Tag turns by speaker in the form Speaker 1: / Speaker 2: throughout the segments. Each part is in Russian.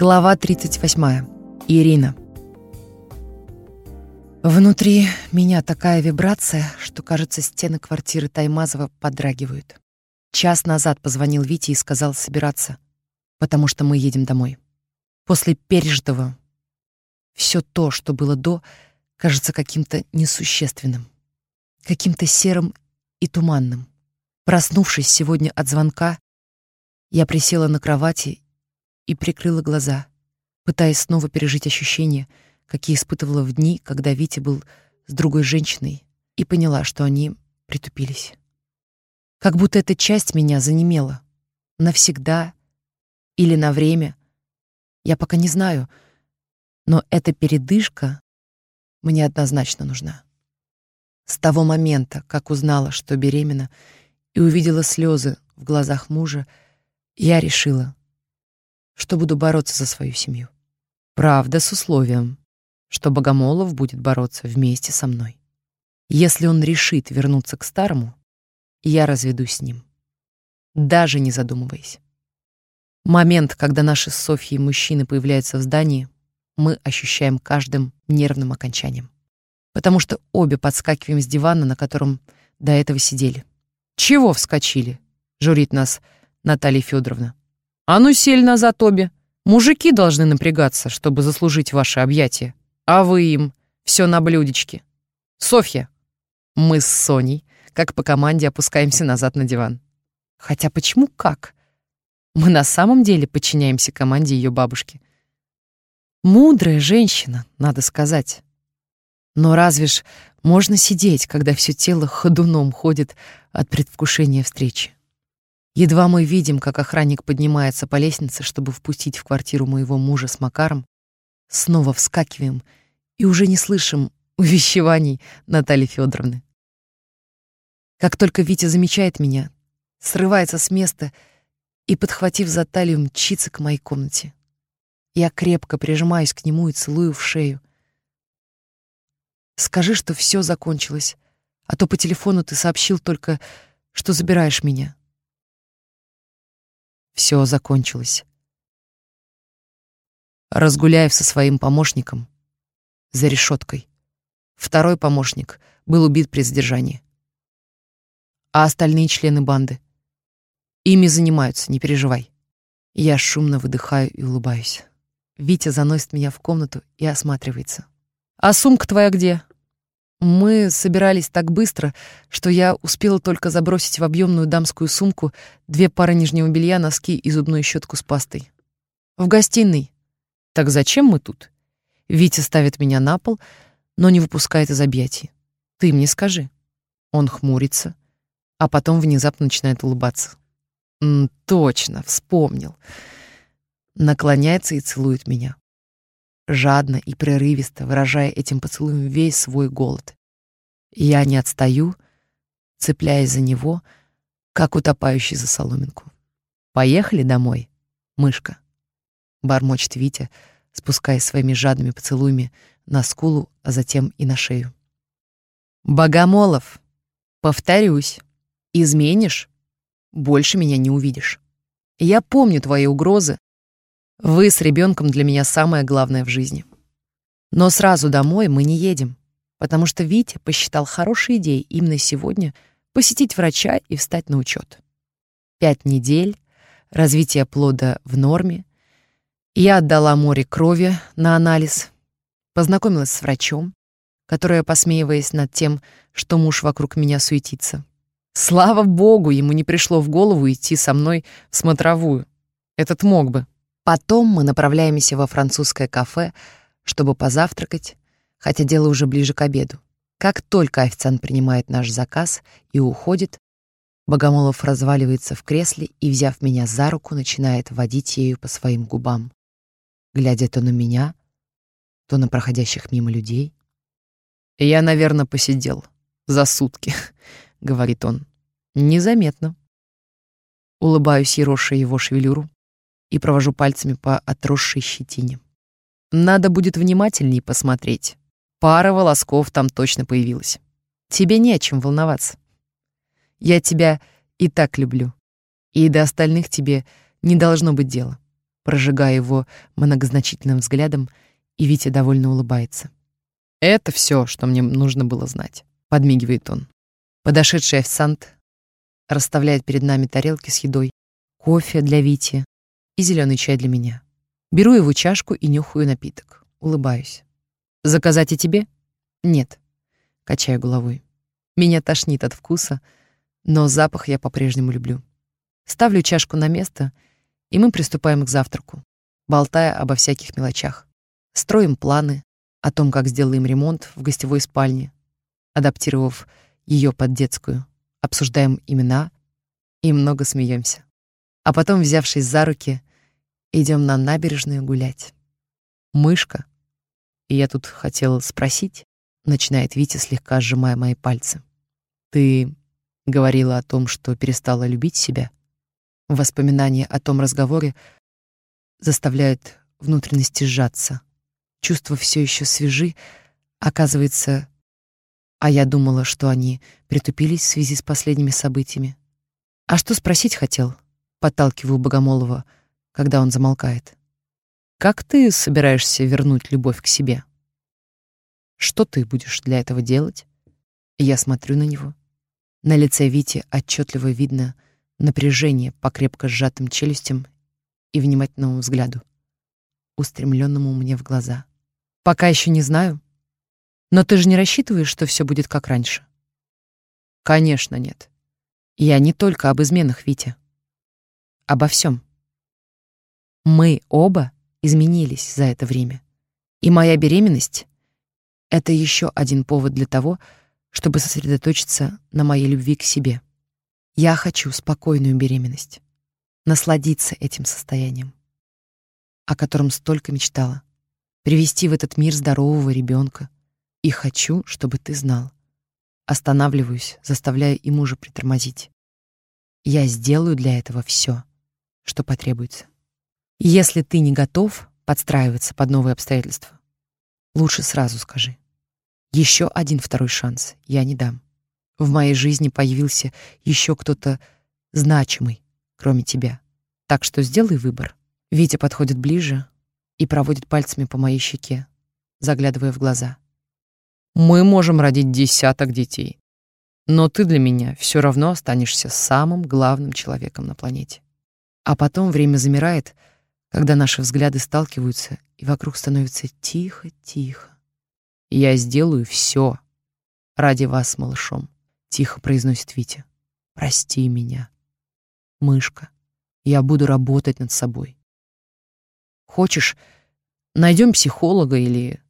Speaker 1: Глава 38. Ирина. Внутри меня такая вибрация, что, кажется, стены квартиры Таймазова подрагивают. Час назад позвонил Вите и сказал собираться, потому что мы едем домой. После пережитого все то, что было до, кажется каким-то несущественным, каким-то серым и туманным. Проснувшись сегодня от звонка, я присела на кровати и прикрыла глаза, пытаясь снова пережить ощущения, какие испытывала в дни, когда Витя был с другой женщиной, и поняла, что они притупились. Как будто эта часть меня занемела. Навсегда или на время. Я пока не знаю, но эта передышка мне однозначно нужна. С того момента, как узнала, что беременна, и увидела слезы в глазах мужа, я решила, что буду бороться за свою семью. Правда, с условием, что Богомолов будет бороться вместе со мной. Если он решит вернуться к старому, я разведусь с ним, даже не задумываясь. Момент, когда наши с Софьей мужчины появляются в здании, мы ощущаем каждым нервным окончанием. Потому что обе подскакиваем с дивана, на котором до этого сидели. «Чего вскочили?» — журит нас Наталья Федоровна. А ну сель назад обе. Мужики должны напрягаться, чтобы заслужить ваше объятие. А вы им все на блюдечке. Софья. Мы с Соней, как по команде, опускаемся назад на диван. Хотя почему как? Мы на самом деле подчиняемся команде ее бабушки. Мудрая женщина, надо сказать. Но разве ж можно сидеть, когда все тело ходуном ходит от предвкушения встречи? Едва мы видим, как охранник поднимается по лестнице, чтобы впустить в квартиру моего мужа с Макаром, снова вскакиваем и уже не слышим увещеваний Натальи Федоровны. Как только Витя замечает меня, срывается с места и, подхватив за талию, мчится к моей комнате. Я крепко прижимаюсь к нему и целую в шею. Скажи, что все закончилось, а то по телефону ты сообщил только, что забираешь меня. Все закончилось. Разгуляев со своим помощником за решеткой. Второй помощник был убит при задержании. А остальные члены банды? Ими занимаются, не переживай. Я шумно выдыхаю и улыбаюсь. Витя заносит меня в комнату и осматривается. «А сумка твоя где?» Мы собирались так быстро, что я успела только забросить в объемную дамскую сумку две пары нижнего белья, носки и зубную щетку с пастой. В гостиной. Так зачем мы тут? Витя ставит меня на пол, но не выпускает из объятий. Ты мне скажи. Он хмурится, а потом внезапно начинает улыбаться. М -м, точно, вспомнил. Наклоняется и целует меня жадно и прерывисто, выражая этим поцелуем весь свой голод. Я не отстаю, цепляясь за него, как утопающий за соломинку. «Поехали домой, мышка», — бормочет Витя, спускаясь своими жадными поцелуями на скулу, а затем и на шею. «Богомолов, повторюсь, изменишь — больше меня не увидишь. Я помню твои угрозы, вы с ребенком для меня самое главное в жизни. Но сразу домой мы не едем, потому что Витя посчитал хорошей идеей именно сегодня посетить врача и встать на учет. Пять недель, развитие плода в норме. Я отдала море крови на анализ, познакомилась с врачом, которая, посмеиваясь над тем, что муж вокруг меня суетится. Слава богу, ему не пришло в голову идти со мной в смотровую. Этот мог бы. Потом мы направляемся во французское кафе, чтобы позавтракать, хотя дело уже ближе к обеду. Как только официант принимает наш заказ и уходит, Богомолов разваливается в кресле и, взяв меня за руку, начинает водить ею по своим губам, глядя то на меня, то на проходящих мимо людей. «Я, наверное, посидел за сутки», — говорит он. «Незаметно». Улыбаюсь ероша его шевелюру, и провожу пальцами по отросшей щетине. Надо будет внимательнее посмотреть. Пара волосков там точно появилась. Тебе не о чем волноваться. Я тебя и так люблю. И до остальных тебе не должно быть дела. прожигая его многозначительным взглядом, и Витя довольно улыбается. «Это все, что мне нужно было знать», — подмигивает он. Подошедший официант расставляет перед нами тарелки с едой, кофе для Вити и зеленый чай для меня. Беру его чашку и нюхаю напиток. Улыбаюсь. «Заказать и тебе?» «Нет», — качаю головой. Меня тошнит от вкуса, но запах я по-прежнему люблю. Ставлю чашку на место, и мы приступаем к завтраку, болтая обо всяких мелочах. Строим планы о том, как сделаем ремонт в гостевой спальне, адаптировав ее под детскую. Обсуждаем имена и много смеемся. А потом, взявшись за руки, идем на набережную гулять. Мышка. И я тут хотела спросить, начинает Витя, слегка сжимая мои пальцы. Ты говорила о том, что перестала любить себя? Воспоминания о том разговоре заставляют внутренности сжаться. Чувства все еще свежи, оказывается, а я думала, что они притупились в связи с последними событиями. А что спросить хотел? Подталкиваю Богомолова, когда он замолкает. Как ты собираешься вернуть любовь к себе? Что ты будешь для этого делать? Я смотрю на него. На лице Вити отчетливо видно напряжение по крепко сжатым челюстям и внимательному взгляду, устремленному мне в глаза. Пока еще не знаю. Но ты же не рассчитываешь, что все будет как раньше? Конечно, нет. Я не только об изменах, Витя. Обо всем. Мы оба изменились за это время. И моя беременность — это еще один повод для того, чтобы сосредоточиться на моей любви к себе. Я хочу спокойную беременность, насладиться этим состоянием, о котором столько мечтала, привести в этот мир здорового ребенка. И хочу, чтобы ты знал. Останавливаюсь, заставляя и мужа притормозить. Я сделаю для этого все, что потребуется. Если ты не готов подстраиваться под новые обстоятельства, лучше сразу скажи. Еще один второй шанс я не дам. В моей жизни появился еще кто-то значимый, кроме тебя. Так что сделай выбор. Витя подходит ближе и проводит пальцами по моей щеке, заглядывая в глаза. Мы можем родить десяток детей, но ты для меня все равно останешься самым главным человеком на планете. А потом время замирает, когда наши взгляды сталкиваются, и вокруг становится тихо-тихо. Я сделаю все ради вас малышом, тихо произносит Витя. Прости меня, мышка. Я буду работать над собой. Хочешь, найдем психолога или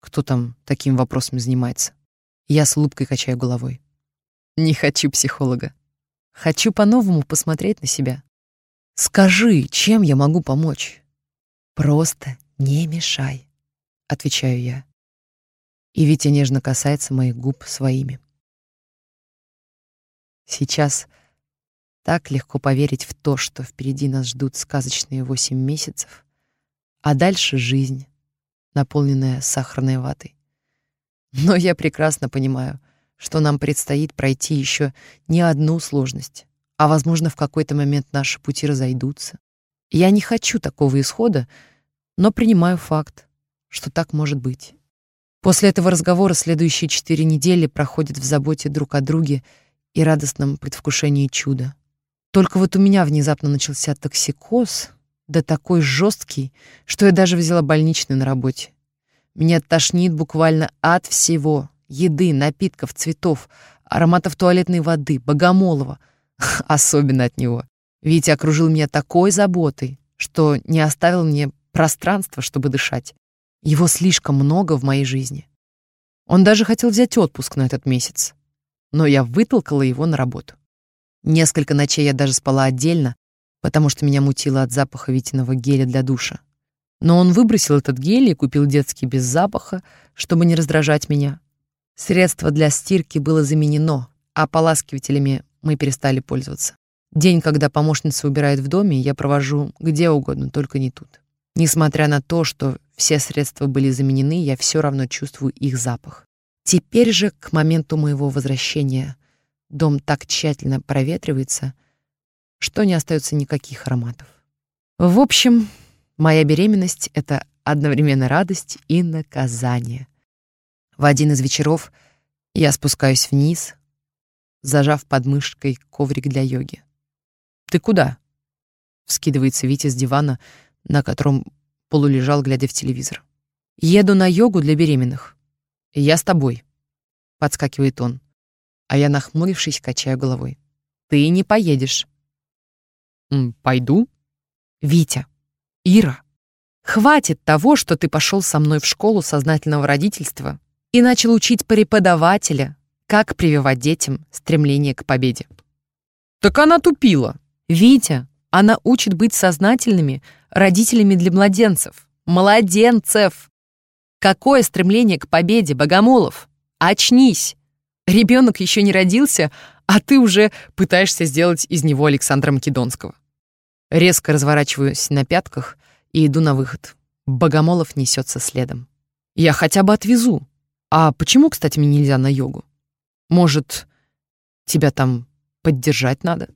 Speaker 1: кто там таким вопросом занимается? Я с улыбкой качаю головой. Не хочу психолога. Хочу по-новому посмотреть на себя. Скажи, чем я могу помочь? Просто не мешай, отвечаю я и Витя нежно касается моих губ своими. Сейчас так легко поверить в то, что впереди нас ждут сказочные восемь месяцев, а дальше жизнь, наполненная сахарной ватой. Но я прекрасно понимаю, что нам предстоит пройти еще не одну сложность, а, возможно, в какой-то момент наши пути разойдутся. Я не хочу такого исхода, но принимаю факт, что так может быть. После этого разговора следующие четыре недели проходят в заботе друг о друге и радостном предвкушении чуда. Только вот у меня внезапно начался токсикоз, да такой жесткий, что я даже взяла больничный на работе. Меня тошнит буквально от всего. Еды, напитков, цветов, ароматов туалетной воды, богомолова. Особенно от него. Витя окружил меня такой заботой, что не оставил мне пространства, чтобы дышать. Его слишком много в моей жизни. Он даже хотел взять отпуск на этот месяц, но я вытолкала его на работу. Несколько ночей я даже спала отдельно, потому что меня мутило от запаха Витиного геля для душа. Но он выбросил этот гель и купил детский без запаха, чтобы не раздражать меня. Средство для стирки было заменено, а поласкивателями мы перестали пользоваться. День, когда помощница убирает в доме, я провожу где угодно, только не тут. Несмотря на то, что все средства были заменены, я все равно чувствую их запах. Теперь же, к моменту моего возвращения, дом так тщательно проветривается, что не остается никаких ароматов. В общем, моя беременность — это одновременно радость и наказание. В один из вечеров я спускаюсь вниз, зажав под мышкой коврик для йоги. «Ты куда?» — вскидывается Витя с дивана, на котором полулежал, глядя в телевизор. «Еду на йогу для беременных. Я с тобой», — подскакивает он. А я, нахмурившись, качаю головой. «Ты не поедешь». «Пойду?» «Витя, Ира, хватит того, что ты пошел со мной в школу сознательного родительства и начал учить преподавателя, как прививать детям стремление к победе». «Так она тупила». «Витя, она учит быть сознательными родителями для младенцев. Младенцев! Какое стремление к победе, Богомолов? Очнись! Ребенок еще не родился, а ты уже пытаешься сделать из него Александра Македонского. Резко разворачиваюсь на пятках и иду на выход. Богомолов несется следом. Я хотя бы отвезу. А почему, кстати, мне нельзя на йогу? Может, тебя там поддержать надо?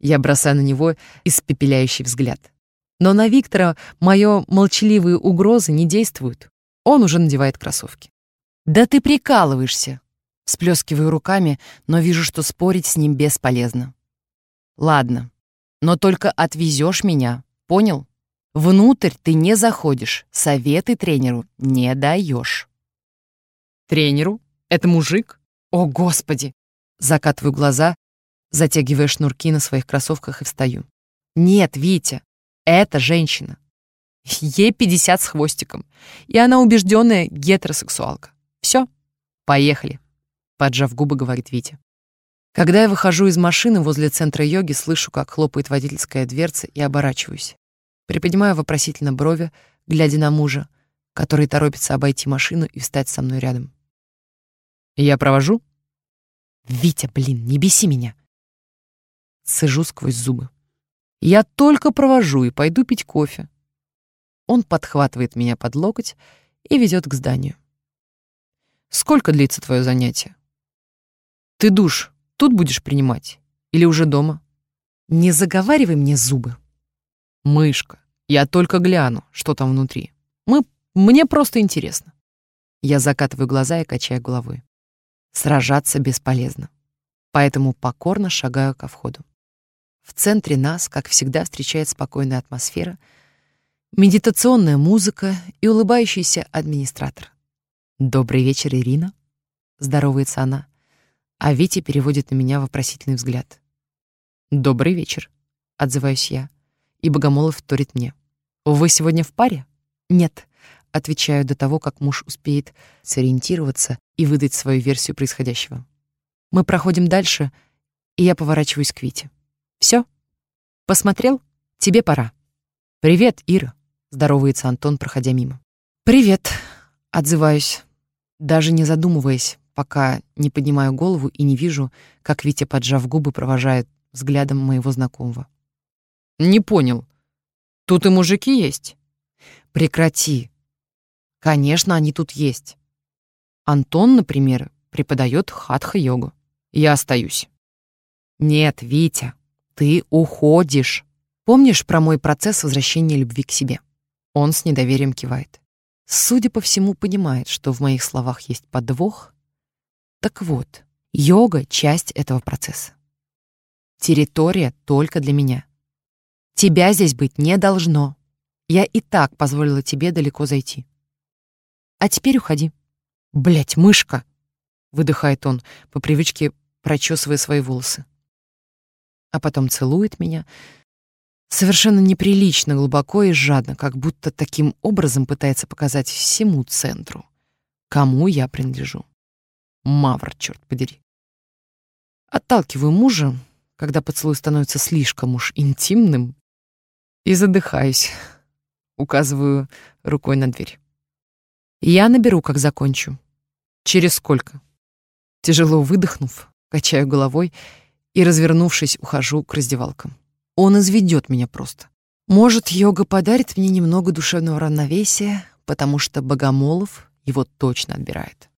Speaker 1: Я бросаю на него испепеляющий взгляд. Но на Виктора моё молчаливые угрозы не действуют. Он уже надевает кроссовки. «Да ты прикалываешься!» Сплескиваю руками, но вижу, что спорить с ним бесполезно. «Ладно, но только отвезешь меня, понял? Внутрь ты не заходишь, советы тренеру не даешь». «Тренеру? Это мужик? О, Господи!» Закатываю глаза, затягивая шнурки на своих кроссовках и встаю. «Нет, Витя, это женщина. Ей 50 с хвостиком, и она убежденная гетеросексуалка. Все, поехали», — поджав губы, говорит Витя. Когда я выхожу из машины возле центра йоги, слышу, как хлопает водительская дверца и оборачиваюсь. Приподнимаю вопросительно брови, глядя на мужа, который торопится обойти машину и встать со мной рядом. «Я провожу?» «Витя, блин, не беси меня!» Сыжу сквозь зубы. «Я только провожу и пойду пить кофе». Он подхватывает меня под локоть и ведет к зданию. «Сколько длится твое занятие?» «Ты душ тут будешь принимать? Или уже дома?» «Не заговаривай мне зубы». «Мышка, я только гляну, что там внутри. Мы... Мне просто интересно». Я закатываю глаза и качаю головой. Сражаться бесполезно. Поэтому покорно шагаю ко входу. В центре нас, как всегда, встречает спокойная атмосфера, медитационная музыка и улыбающийся администратор. «Добрый вечер, Ирина», — здоровается она, а Витя переводит на меня вопросительный взгляд. «Добрый вечер», — отзываюсь я, и Богомолов вторит мне. «Вы сегодня в паре?» «Нет», — отвечаю до того, как муж успеет сориентироваться и выдать свою версию происходящего. Мы проходим дальше, и я поворачиваюсь к Вите. Все? Посмотрел? Тебе пора. Привет, Ира, здоровается Антон, проходя мимо. Привет, отзываюсь, даже не задумываясь, пока не поднимаю голову и не вижу, как Витя, поджав губы, провожает взглядом моего знакомого. Не понял. Тут и мужики есть? Прекрати. Конечно, они тут есть. Антон, например, преподает хатха-йогу. Я остаюсь. Нет, Витя, ты уходишь. Помнишь про мой процесс возвращения любви к себе? Он с недоверием кивает. Судя по всему, понимает, что в моих словах есть подвох. Так вот, йога — часть этого процесса. Территория только для меня. Тебя здесь быть не должно. Я и так позволила тебе далеко зайти. А теперь уходи. Блять, мышка! Выдыхает он, по привычке прочесывая свои волосы а потом целует меня, совершенно неприлично глубоко и жадно, как будто таким образом пытается показать всему центру, кому я принадлежу. Мавр, черт подери. Отталкиваю мужа, когда поцелуй становится слишком уж интимным, и задыхаюсь. Указываю рукой на дверь. Я наберу, как закончу. Через сколько? Тяжело выдохнув, качаю головой и, развернувшись, ухожу к раздевалкам. Он изведет меня просто. Может, йога подарит мне немного душевного равновесия, потому что Богомолов его точно отбирает.